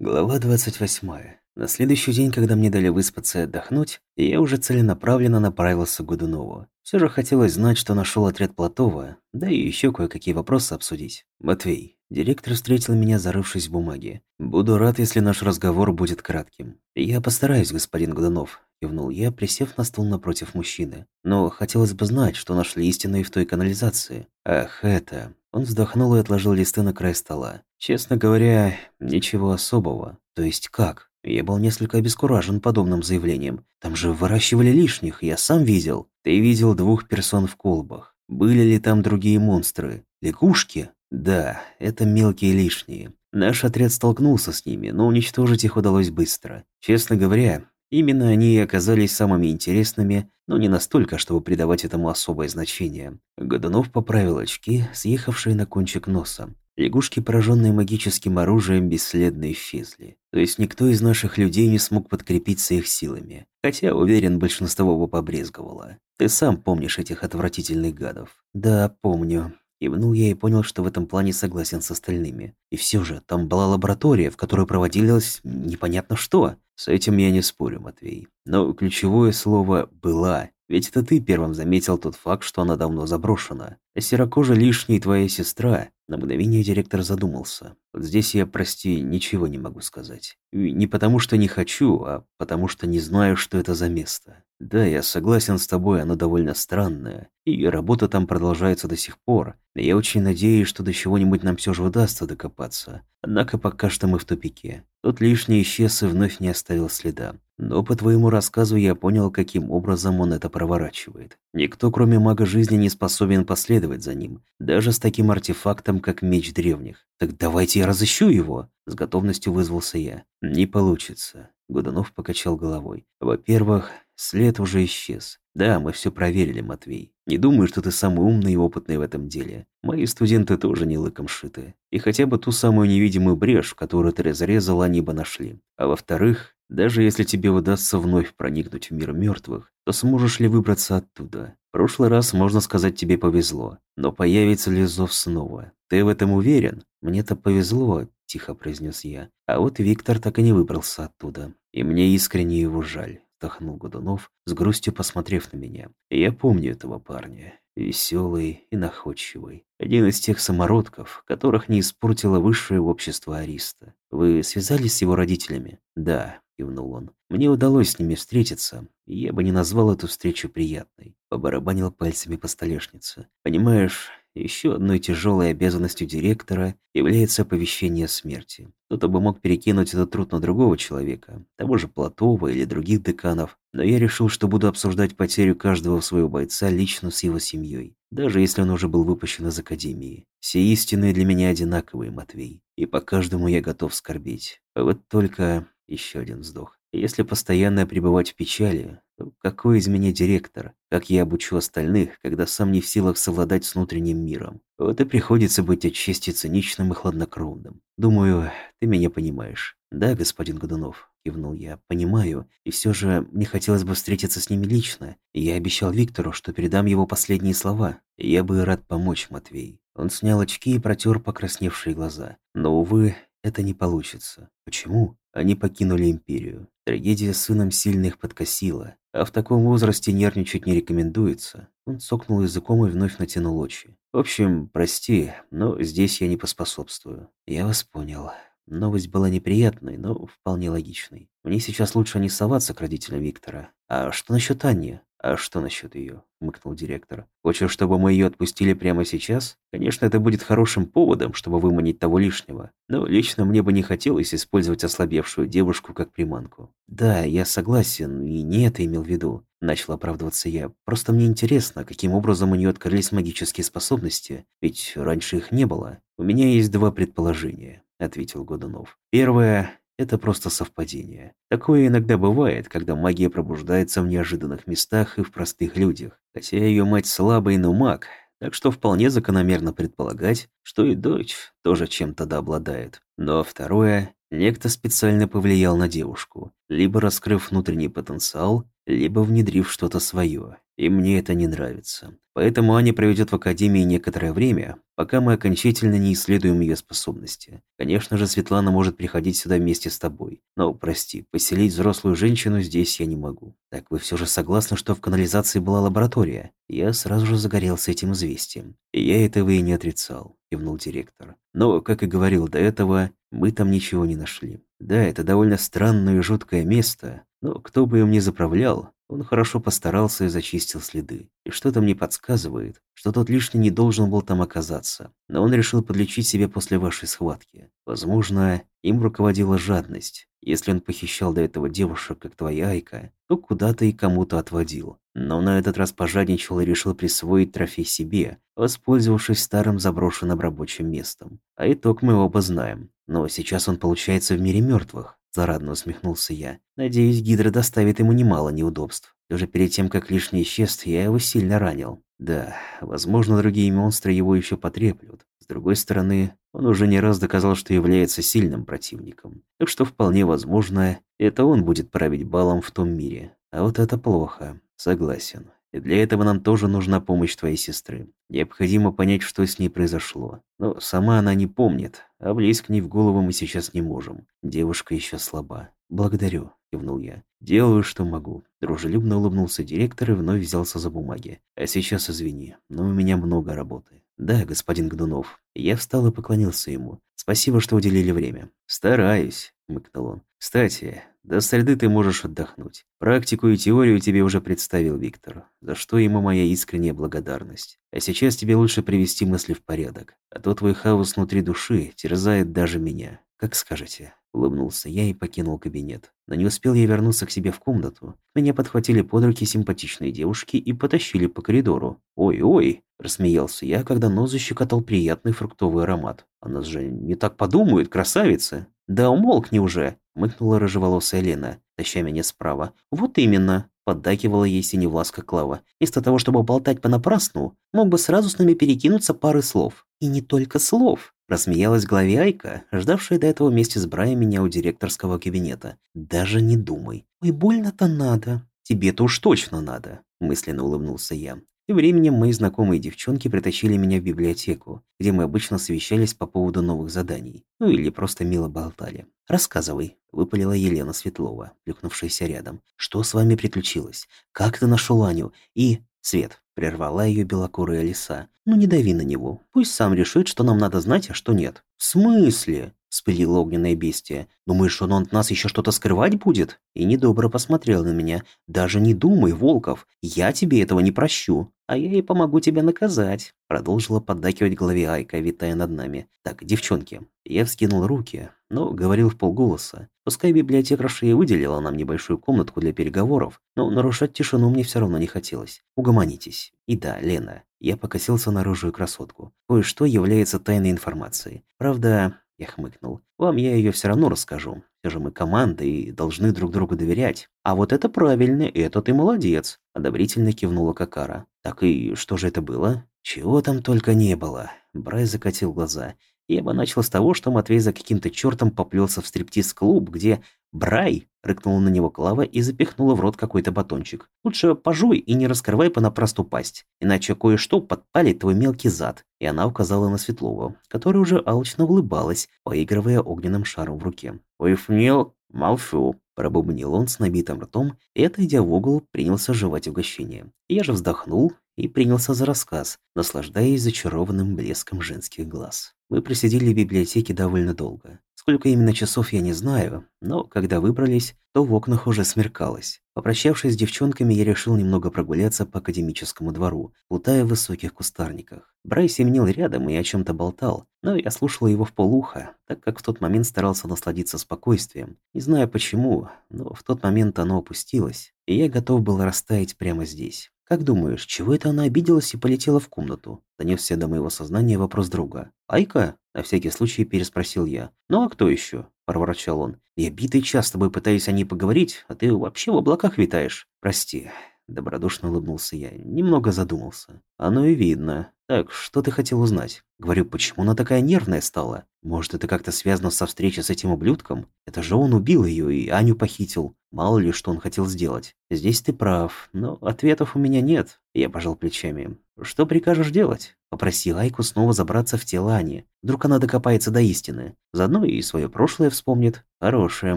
Глава 28. На следующий день, когда мне дали выспаться и отдохнуть, я уже целенаправленно направился к Годунову. Все же хотелось знать, что нашел отряд Платова, да и еще кое-какие вопросы обсудить. «Матвей». Директор встретил меня, зарывшись в бумаге. «Буду рад, если наш разговор будет кратким». «Я постараюсь, господин Годунов», – кивнул я, присев на стул напротив мужчины. «Но хотелось бы знать, что нашли истинные в той канализации». «Ах, это...» Он вздохнул и отложил листы на край стола. Честно говоря, ничего особого. То есть как? Я был несколько обескуражен подобным заявлением. Там же выращивали лишних, я сам видел. Ты видел двух персон в колбах. Были ли там другие монстры? Лягушки? Да, это мелкие лишние. Наш отряд столкнулся с ними, но уничтожить их удалось быстро. Честно говоря, Именно они и оказались самыми интересными, но не настолько, чтобы придавать этому особое значение. Годунов поправил очки, съехавшие на кончик носа. Лягушки, пораженные магическим оружием, бесследно исчезли. То есть никто из наших людей не смог подкрепиться их силами. Хотя, уверен, большинство бы побрезговало. Ты сам помнишь этих отвратительных гадов. Да, помню. Кивнул я и понял, что в этом плане согласен с остальными. И все же, там была лаборатория, в которой проводилось непонятно что. С этим я не спорю, Матвей. Но ключевое слово «была». Ведь это ты первым заметил тот факт, что она давно заброшена. А серокожа лишняя твоя сестра. На мгновение директор задумался. Вот здесь я, прости, ничего не могу сказать. И не потому что не хочу, а потому что не знаю, что это за место. Да, я согласен с тобой, оно довольно странное. И работа там продолжается до сих пор. Я очень надеюсь, что до чего-нибудь нам все же удастся докопаться. Однако пока что мы в тупике. Тот лишний исчез и вновь не оставил следа. Но по твоему рассказу я понял, каким образом он это проворачивает. Никто, кроме мага жизни, не способен последовать за ним, даже с таким артефактом, как меч древних. Так давайте я разыщу его, с готовностью вызвался я. Не получится. Годунов покачал головой. Во-первых, след уже исчез. Да, мы все проверили, Матвей. Не думаю, что ты самый умный и опытный в этом деле. Мои студенты тоже не лыком шиты. И хотя бы ту самую невидимую брешь, которую ты разрезал, они бы нашли. А во-вторых, даже если тебе удастся вновь проникнуть в мир мертвых, то сможешь ли выбраться оттуда? В прошлый раз, можно сказать, тебе повезло. Но появится ли зов снова? Ты в этом уверен? Мне-то повезло, тихо произнес я. А вот Виктор так и не выбрался оттуда. И мне искренне его жаль вздохнул Годунов, с грустью посмотрев на меня. «Я помню этого парня. Веселый и находчивый. Один из тех самородков, которых не испортило высшее общество Ариста. Вы связались с его родителями?» «Да», — кивнул он. «Мне удалось с ними встретиться, я бы не назвал эту встречу приятной». Побарабанил пальцами по столешнице. «Понимаешь, еще одной тяжелой обязанностью директора является оповещение о смерти. Кто-то бы мог перекинуть этот труд на другого человека, того же Платова или других деканов, но я решил, что буду обсуждать потерю каждого своего бойца лично с его семьей, даже если он уже был выпущен из академии. Все истины для меня одинаковые, Матвей, и по каждому я готов скорбеть. Вот только еще один вздох. Если постоянно пребывать в печали, какой из меня директор? Как я обучу остальных, когда сам не в силах совладать с внутренним миром? Вот и приходится быть отчасти циничным и хладнокровным. Думаю, ты меня понимаешь. Да, господин Годунов, кивнул я, понимаю. И все же мне хотелось бы встретиться с ними лично. я обещал Виктору, что передам его последние слова. Я бы рад помочь, Матвей. Он снял очки и протер покрасневшие глаза. Но, увы, это не получится. Почему? Они покинули империю. Трагедия с сыном сильно их подкосила, а в таком возрасте нервничать не рекомендуется. Он цокнул языком и вновь натянул очи. В общем, прости, но здесь я не поспособствую. Я вас понял. Новость была неприятной, но вполне логичной. Мне сейчас лучше не соваться к родителям Виктора. А что насчет Анни? «А что насчет ее?» – хмыкнул директор. «Хочешь, чтобы мы ее отпустили прямо сейчас? Конечно, это будет хорошим поводом, чтобы выманить того лишнего. Но лично мне бы не хотелось использовать ослабевшую девушку как приманку». «Да, я согласен, и не это имел в виду», – начал оправдываться я. «Просто мне интересно, каким образом у нее открылись магические способности, ведь раньше их не было. У меня есть два предположения», – ответил Годунов. «Первое это просто совпадение. Такое иногда бывает, когда магия пробуждается в неожиданных местах и в простых людях. Хотя ее мать слабый, но маг, так что вполне закономерно предполагать, что и дочь тоже чем-то да. Но второе, некто специально повлиял на девушку, либо раскрыв внутренний потенциал, либо внедрив что-то свое. И мне это не нравится. Поэтому Аня проведет в Академии некоторое время, пока мы окончательно не исследуем ее способности. Конечно же, Светлана может приходить сюда вместе с тобой. Но, прости, поселить взрослую женщину здесь я не могу. Так вы все же согласны, что в канализации была лаборатория? Я сразу же загорелся этим известием. И я этого и не отрицал, кивнул директор. Но, как и говорил до этого, мы там ничего не нашли. Да, это довольно странное и жуткое место, но кто бы им ни заправлял, он хорошо постарался и зачистил следы. И что-то мне подсказывает, что тот лишний не должен был там оказаться. Но он решил подлечить себя после вашей схватки. Возможно, им руководила жадность. Если он похищал до этого девушек, как твоя Айка, то куда-то и кому-то отводил. Но на этот раз пожадничал и решил присвоить трофей себе, воспользовавшись старым заброшенным рабочим местом. А итог мы оба знаем. Но сейчас он получается в мире мертвых. Зарадно усмехнулся я. Надеюсь, Гидра доставит ему немало неудобств. Уже перед тем, как лишний исчез, я его сильно ранил. Да, возможно, другие монстры его еще потреплют. С другой стороны, он уже не раз доказал, что является сильным противником. Так что вполне возможно, это он будет править балом в том мире. А вот это плохо. Согласен. И для этого нам тоже нужна помощь твоей сестры. Необходимо понять, что с ней произошло. Но сама она не помнит, а влезть к ней в голову мы сейчас не можем. Девушка еще слаба. Благодарю, кивнул я. Делаю, что могу. Дружелюбно улыбнулся директор и вновь взялся за бумаги. А сейчас извини, но у меня много работы. Да, господин Гдунов. Я встал и поклонился ему. Спасибо, что уделили время. Стараюсь, хмыкнул он. Кстати, до среды ты можешь отдохнуть. Практику и теорию тебе уже представил Виктор, за что ему моя искренняя благодарность. А сейчас тебе лучше привести мысли в порядок, а то твой хаос внутри души терзает даже меня. Как скажете. Улыбнулся я и покинул кабинет. Но не успел я вернуться к себе в комнату. Меня подхватили под руки симпатичные девушки и потащили по коридору. «Ой-ой!» – рассмеялся я, когда нос защекотал приятный фруктовый аромат. «О нас же не так подумают, красавица!» «Да умолкни уже!» – мыкнула рыжеволосая Лена, таща меня справа. «Вот именно!» – поддакивала ей синевласка Клава. «Вместо того, чтобы болтать понапрасну, мог бы сразу с нами перекинуться пары слов. И не только слов!» – рассмеялась главе Айка, ждавшая до этого вместе с Брая меня у директорского кабинета. «Даже не думай. Ой, больно-то надо!» «Тебе-то уж точно надо!» – мысленно улыбнулся я. Тем временем мои знакомые девчонки притащили меня в библиотеку, где мы обычно совещались по поводу новых заданий. Ну или просто мило болтали. «Рассказывай», — выпалила Елена Светлова, плюхнувшаяся рядом. «Что с вами приключилось? Как ты нашел Аню? И...» «Свет», — прервала ее белокурая лиса. «Ну не дави на него. Пусть сам решит, что нам надо знать, а что нет». «В смысле?» — вспылило огненное бестие. «Думаешь, он от нас еще что-то скрывать будет?» И недобро посмотрел на меня. «Даже не думай, Волков, я тебе этого не прощу, а я и помогу тебя наказать», — продолжила поддакивать голове Айка, витая над нами. «Так, девчонки». Я вскинул руки, но говорил в полголоса. Пускай библиотекарша и выделила нам небольшую комнатку для переговоров, но нарушать тишину мне все равно не хотелось. Угомонитесь. И да, Лена, я покосился на рыжую красотку. Кое-что является тайной информацией. Правда, я хмыкнул. Вам я ее все равно расскажу. Все же мы команда и должны друг другу доверять. А вот это правильно, это ты молодец. Одобрительно кивнула Какара. Так и что же это было? Чего там только не было. Брай закатил глаза. Я бы начал с того, что Матвей за каким-то чертом поплелся в стриптиз-клуб, где «Брай!» — рыкнула на него Клава и запихнула в рот какой-то батончик. «Лучше пожуй и не раскрывай понапрасту пасть, иначе кое-что подпалит твой мелкий зад». И она указала на Светлову, которая уже алчно улыбалась, поигрывая огненным шаром в руке. «Уйфнил, молчу», — пробубнил он с набитым ртом и, отойдя в угол, принялся жевать угощение. Я же вздохнул и принялся за рассказ, наслаждаясь зачарованным блеском женских глаз. Мы просидели в библиотеке довольно долго. Сколько именно часов я не знаю, но когда выбрались, то в окнах уже смеркалось. Попрощавшись с девчонками, я решил немного прогуляться по академическому двору, плутая в высоких кустарниках. Брай семенил рядом и о чем то болтал, но я слушал его в полуха, так как в тот момент старался насладиться спокойствием. Не знаю почему, но в тот момент оно опустилось, и я готов был растаять прямо здесь. «Как думаешь, чего это она обиделась и полетела в комнату?» Донесся до моего сознания вопрос друга. «Айка?» – на всякий случай переспросил я. «Ну а кто еще?» – проворчал он. «Я битый час с тобой пытаюсь о ней поговорить, а ты вообще в облаках витаешь. Прости». Добродушно улыбнулся я. Немного задумался. Оно и видно. Так, что ты хотел узнать? Говорю, почему она такая нервная стала? Может, это как-то связано со встречей с этим ублюдком? Это же он убил ее и Аню похитил. Мало ли, что он хотел сделать. Здесь ты прав, но ответов у меня нет. Я пожал плечами. Что прикажешь делать? Попроси Айку снова забраться в тело Ани. Вдруг она докопается до истины. Заодно и свое прошлое вспомнит. Хорошая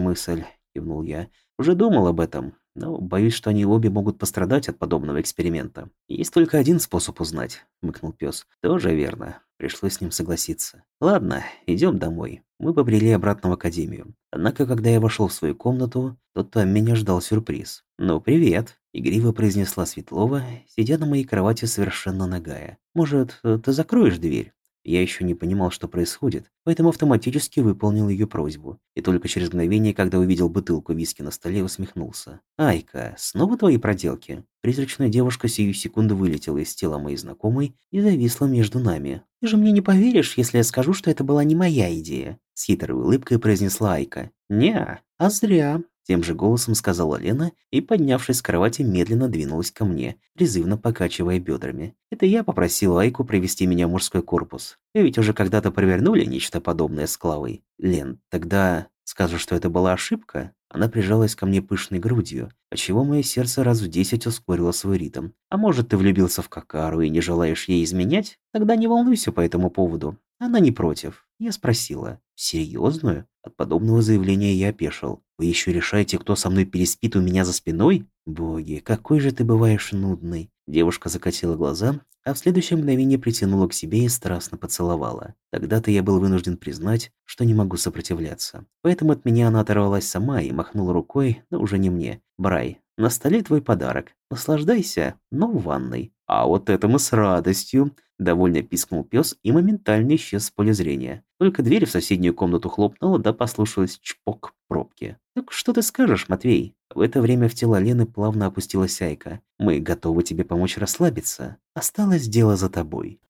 мысль, кивнул я. Уже думал об этом, но боюсь, что они обе могут пострадать от подобного эксперимента. Есть только один способ узнать, хмыкнул пес. Тоже верно. Пришлось с ним согласиться. Ладно, идем домой. Мы побрели обратно в академию. Однако, когда я вошел в свою комнату, то там меня ждал сюрприз. «Ну, привет», — игриво произнесла Светлова, сидя на моей кровати совершенно нагая. «Может, ты закроешь дверь?» Я еще не понимал, что происходит, поэтому автоматически выполнил ее просьбу. И только через мгновение, когда увидел бутылку виски на столе, усмехнулся. «Айка, снова твои проделки?» Призрачная девушка сию секунду вылетела из тела моей знакомой и зависла между нами. «Ты же мне не поверишь, если я скажу, что это была не моя идея?» С хитрой улыбкой произнесла Айка. «Не, а зря. Тем же голосом сказала Лена и, поднявшись с кровати, медленно двинулась ко мне, призывно покачивая бедрами. Это я попросил Айку привести меня в мужской корпус. И ведь уже когда-то провернули нечто подобное с Клавой. Лен, тогда скажешь, что это была ошибка? Она прижалась ко мне пышной грудью, отчего мое сердце раз в десять ускорило свой ритм. А может, ты влюбился в Какару и не желаешь ей изменять? Тогда не волнуйся по этому поводу. Она не против. Я спросила. Серьезную? От подобного заявления я опешил. Вы еще решаете, кто со мной переспит у меня за спиной? Боги, какой же ты бываешь нудный. Девушка закатила глаза, а в следующее мгновение притянула к себе и страстно поцеловала. Тогда-то я был вынужден признать, что не могу сопротивляться. Поэтому от меня она оторвалась сама и махнула рукой, но уже не мне. «Брай, на столе твой подарок. Наслаждайся, но в ванной». «А вот это мы с радостью!» Довольно пискнул пес и моментально исчез с поля зрения. Только дверь в соседнюю комнату хлопнула, да послушалась чпок пробки. «Так что ты скажешь, Матвей?» В это время в тело Лены плавно опустилась Айка. «Мы готовы тебе помочь расслабиться. Осталось дело за тобой».